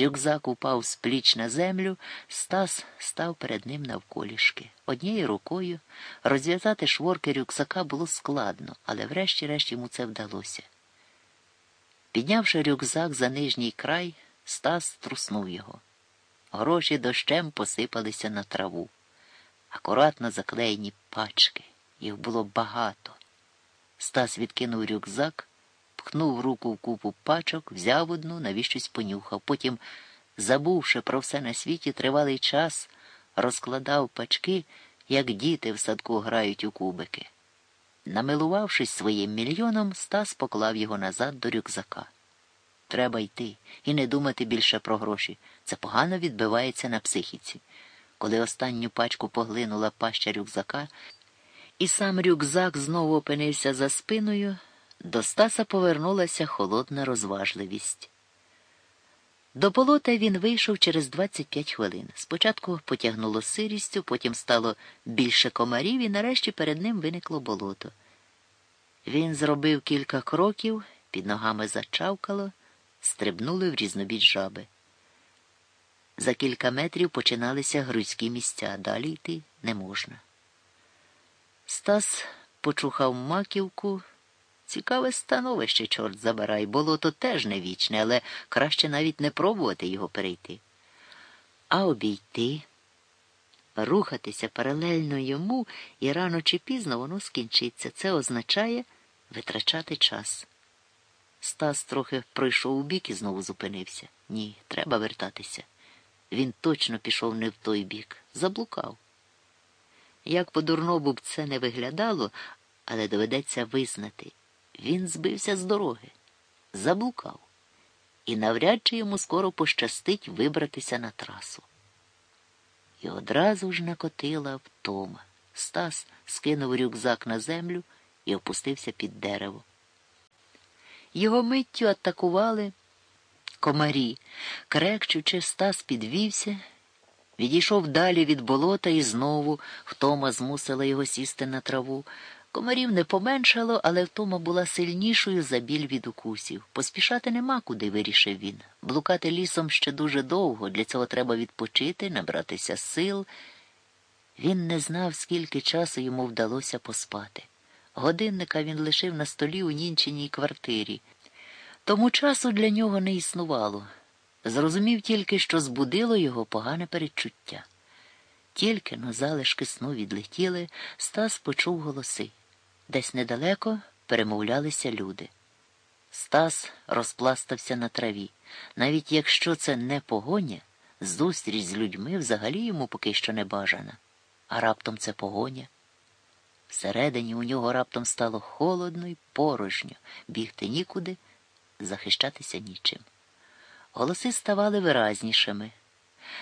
Рюкзак упав з пліч на землю, Стас став перед ним навколішки. Однією рукою розв'язати шворки рюкзака було складно, але врешті-решт йому це вдалося. Піднявши рюкзак за нижній край, Стас труснув його. Гроші дощем посипалися на траву. Акуратно заклеєні пачки. Їх було багато. Стас відкинув рюкзак пхнув руку в купу пачок, взяв одну, навіщось понюхав. Потім, забувши про все на світі, тривалий час розкладав пачки, як діти в садку грають у кубики. Намилувавшись своїм мільйоном, Стас поклав його назад до рюкзака. Треба йти і не думати більше про гроші. Це погано відбивається на психіці. Коли останню пачку поглинула паща рюкзака, і сам рюкзак знову опинився за спиною. До Стаса повернулася холодна розважливість. До болота він вийшов через 25 хвилин. Спочатку потягнуло сирістю, потім стало більше комарів, і нарешті перед ним виникло болото. Він зробив кілька кроків, під ногами зачавкало, стрибнули в різнобіч жаби. За кілька метрів починалися грузькі місця, далі йти не можна. Стас почухав маківку. Цікаве становище, чорт забирай, болото теж не вічне, але краще навіть не пробувати його перейти. А обійти, рухатися паралельно йому і рано чи пізно воно скінчиться. Це означає витрачати час. Стас трохи пройшов у бік і знову зупинився. Ні, треба вертатися. Він точно пішов не в той бік, заблукав. Як по дурнобу б це не виглядало, але доведеться визнати. Він збився з дороги, заблукав, і навряд чи йому скоро пощастить вибратися на трасу. І одразу ж накотила втома. Стас скинув рюкзак на землю і опустився під дерево. Його миттю атакували комарі. Крекчучи, Стас підвівся, відійшов далі від болота і знову втома змусила його сісти на траву. Комарів не поменшало, але втома була сильнішою за біль від укусів. Поспішати нема куди, вирішив він. Блукати лісом ще дуже довго, для цього треба відпочити, набратися сил. Він не знав, скільки часу йому вдалося поспати. Годинника він лишив на столі у нінчиній квартирі. Тому часу для нього не існувало. Зрозумів тільки, що збудило його погане передчуття. Тільки но залишки сну відлетіли, Стас почув голоси. Десь недалеко перемовлялися люди. Стас розпластався на траві. Навіть якщо це не погоня, зустріч з людьми взагалі йому поки що не бажана. А раптом це погоня. Всередині у нього раптом стало холодно і порожньо, бігти нікуди, захищатися нічим. Голоси ставали виразнішими.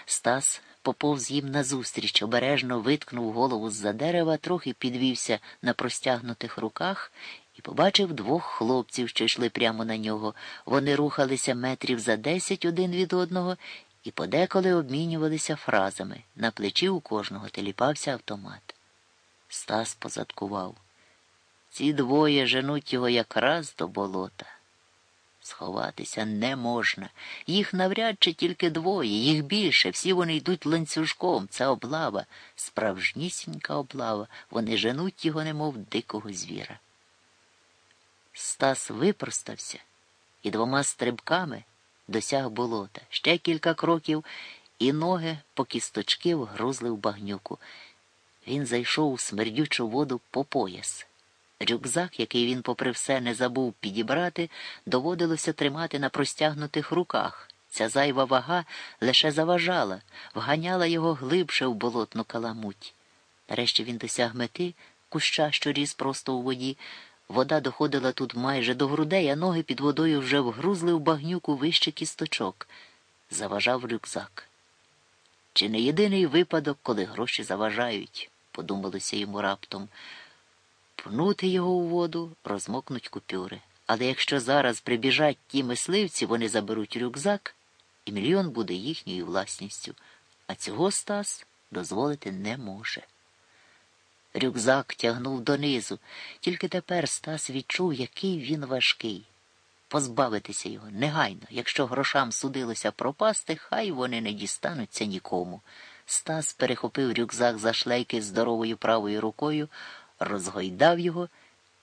Стас поповз їм назустріч, обережно виткнув голову з-за дерева, трохи підвівся на простягнутих руках і побачив двох хлопців, що йшли прямо на нього. Вони рухалися метрів за десять один від одного і подеколи обмінювалися фразами. На плечі у кожного теліпався автомат. Стас позадкував. Ці двоє женуть його якраз до болота. Сховатися не можна. Їх навряд чи тільки двоє, їх більше, всі вони йдуть ланцюжком. Це облава, справжнісінька облава. Вони женуть його, немов дикого звіра. Стас випростався і двома стрибками досяг болота. Ще кілька кроків, і ноги по кісточки вгрузли в багнюку. Він зайшов у смердючу воду по пояс. Рюкзак, який він, попри все, не забув підібрати, доводилося тримати на простягнутих руках. Ця зайва вага лише заважала, вганяла його глибше в болотну каламуть. Нарешті він досяг мети, куща, що ріс просто у воді. Вода доходила тут майже до грудей, а ноги під водою вже вгрузли в багнюку вище кісточок. Заважав рюкзак. Чи не єдиний випадок, коли гроші заважають, подумалося йому раптом пнути його у воду, розмокнуть купюри. Але якщо зараз прибіжать ті мисливці, вони заберуть рюкзак, і мільйон буде їхньою власністю, а цього Стас дозволити не може. Рюкзак тягнув донизу, тільки тепер Стас відчув, який він важкий. позбавитися його негайно. Якщо грошам судилося пропасти, хай вони не дістануться нікому. Стас перехопив рюкзак за шлейки здоровою правою рукою, розгойдав його